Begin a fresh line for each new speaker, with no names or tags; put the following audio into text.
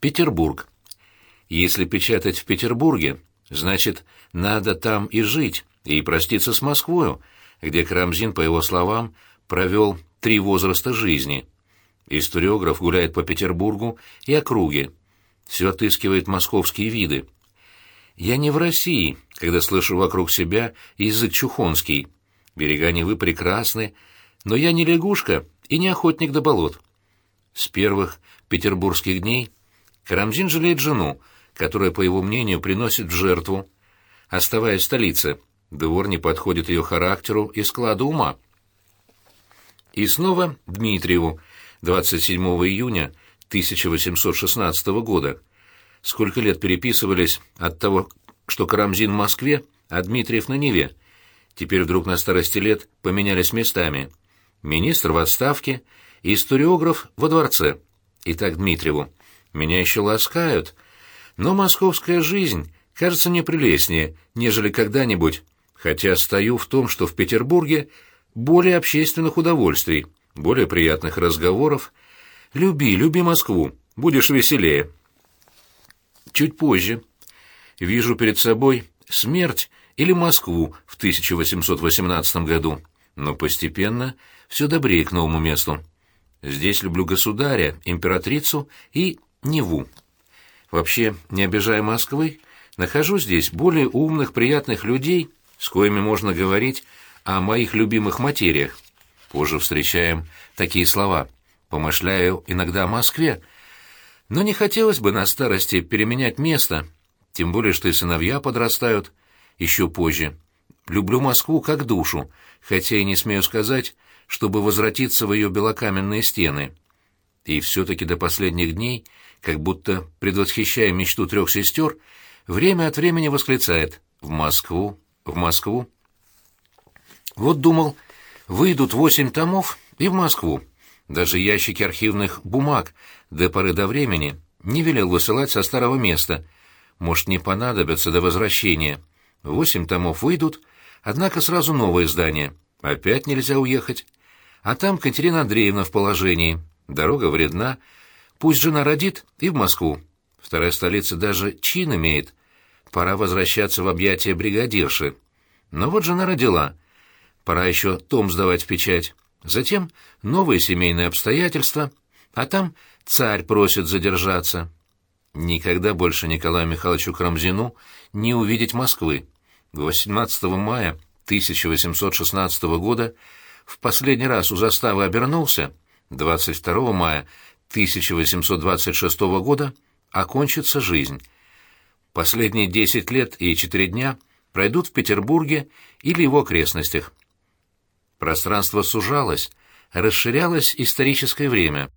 Петербург. Если печатать в Петербурге, значит, надо там и жить, и проститься с Москвою, где Карамзин, по его словам, провел три возраста жизни. Историограф гуляет по Петербургу и округе, все отыскивает московские виды. Я не в России, когда слышу вокруг себя язык чухонский. Берега Невы прекрасны, но я не лягушка и не охотник до болот. С первых петербургских дней Карамзин жалеет жену, которая, по его мнению, приносит в жертву. Оставаясь в столице, двор не подходит ее характеру и складу ума. И снова Дмитриеву, 27 июня 1816 года. Сколько лет переписывались от того, что Карамзин в Москве, а Дмитриев на Неве. Теперь вдруг на старости лет поменялись местами. Министр в отставке, историограф во дворце. Итак, Дмитриеву. Меня еще ласкают, но московская жизнь кажется мне прелестнее, нежели когда-нибудь, хотя стою в том, что в Петербурге более общественных удовольствий, более приятных разговоров. Люби, люби Москву, будешь веселее. Чуть позже. Вижу перед собой смерть или Москву в 1818 году, но постепенно все добрее к новому месту. Здесь люблю государя, императрицу и Неву. Вообще, не обижая Москвы, нахожу здесь более умных, приятных людей, с коими можно говорить о моих любимых материях. Позже встречаем такие слова. Помышляю иногда о Москве, но не хотелось бы на старости переменять место, тем более что и сыновья подрастают еще позже. Люблю Москву как душу, хотя и не смею сказать, чтобы возвратиться в ее белокаменные стены. И все-таки до последних дней, как будто предвосхищая мечту трех сестер, время от времени восклицает «В Москву! В Москву!». Вот думал, выйдут восемь томов и в Москву. Даже ящики архивных бумаг до поры до времени не велел высылать со старого места. Может, не понадобятся до возвращения. Восемь томов выйдут, однако сразу новое издание. Опять нельзя уехать. А там Катерина Андреевна в положении. Дорога вредна. Пусть жена родит и в Москву. Вторая столица даже чин имеет. Пора возвращаться в объятия бригадирши. Но вот жена родила. Пора еще том сдавать в печать. Затем новые семейные обстоятельства, а там царь просит задержаться. Никогда больше Николаю Михайловичу Крамзину не увидеть Москвы. 18 мая 1816 года в последний раз у заставы обернулся, 22 мая 1826 года окончится жизнь. Последние 10 лет и 4 дня пройдут в Петербурге или его окрестностях. Пространство сужалось, расширялось историческое время.